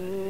Mm.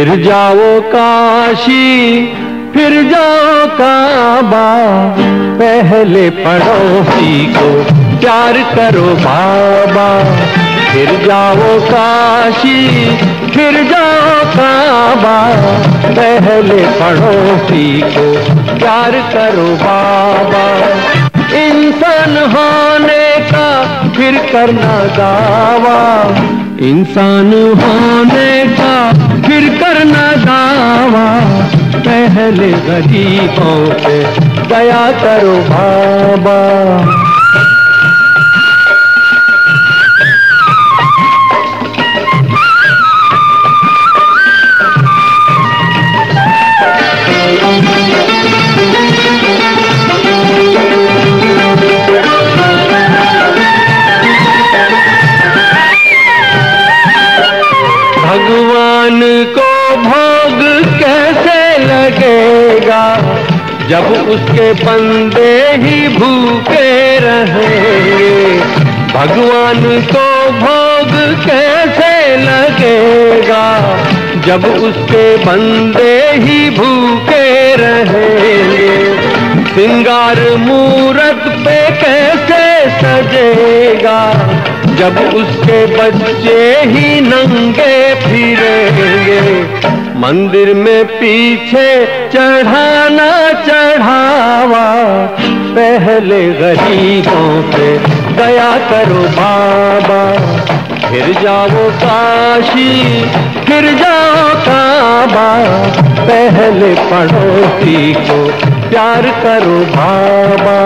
फिर जाओ काशी, फिर जाओ काबा। पहले पड़ोसी को प्यार करो बाबा। फिर जाओ काशी, फिर जाओ काबा। पहले पड़ोसी को प्यार करो बाबा। इंसान होने का फिर करना दावा। इंसान होने पहले गरीबों पे दया करो बाबा। जब उसके बंदे ही भूखे रहेंगे, भगवान को भोग कैसे लगेगा? जब उसके बंदे ही भूखे रहेंगे, सिंगार मूरत पे कैसे सजेगा जब उसके बच्चे ही नंगे फिरेंगे, मंदिर में पीछे चढ़ाना चढ़ावा, पहले गरीबों पे दया करो बाबा। फिर जाओ काशी, फिर जाओ काबा, पहले पड़ोसी को प्यार करो बाबा।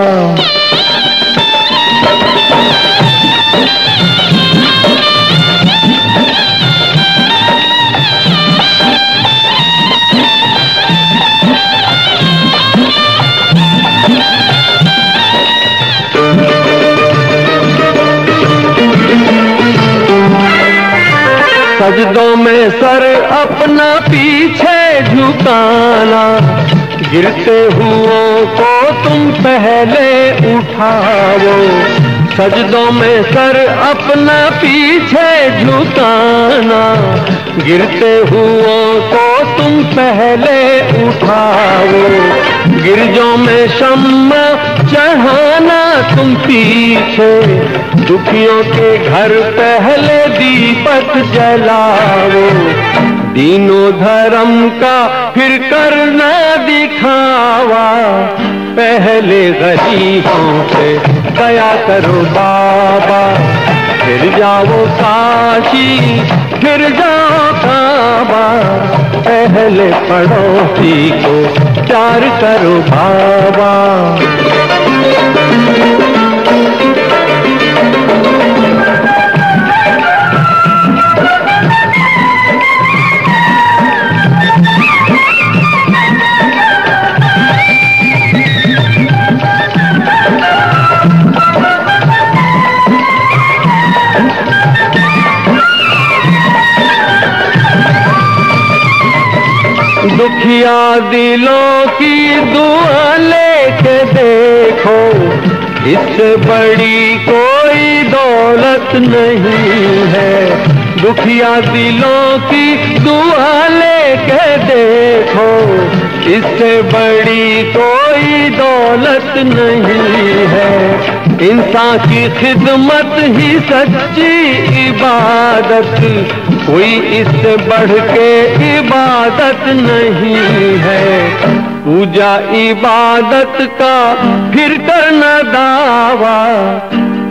सजदों में सर अपना पीछे झुकाना गिरते हुओं को तुम पहले उठाओ। सजदों में सर अपना पीछे झुकाना। गिरते हुओं को तुम पहले उठाओ। गिरजों में शम्मा चढ़ाना तुम पीछे। दुखियों के घर पहले दीपक जलाओ। दीनों धर्म का फिर करना दिखावा। पहले गरीबों से दया करो बाबा। फिर जाओ काशी फिर जाओ बाबा। पहले पड़ोसी को प्यार करो बाबा। दिलों की दुआ लेके देखो इससे बड़ी कोई दौलत नहीं है। दुखिया दिलों की दुआ लेके देखो इससे बड़ी कोई दौलत नहीं है। इंसान की खिदमत ही सच्ची इबादत। कोई इससे बढ़ के इबादत नहीं है। पूजा इबादत का फिर करना दावा।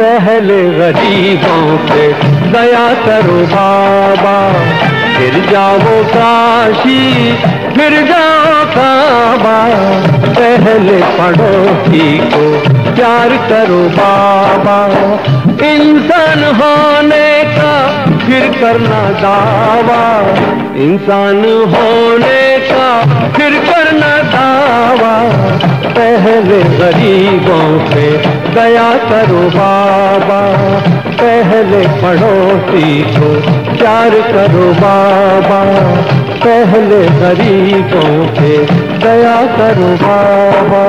पहले गरीबों पे दया करो बाबा। फिर जाओ काशी, फिर जाओ काबा पहले पड़ोसी को प्यार करो बाबा। इंसान होने का फिर करना दावा। इंसान होने का फिर करना दावा। पहले गरीबों पे दया करो बाबा। पहले पड़ोसी को प्यार करो बाबा। पहले गरीबों पे दया करो बाबा।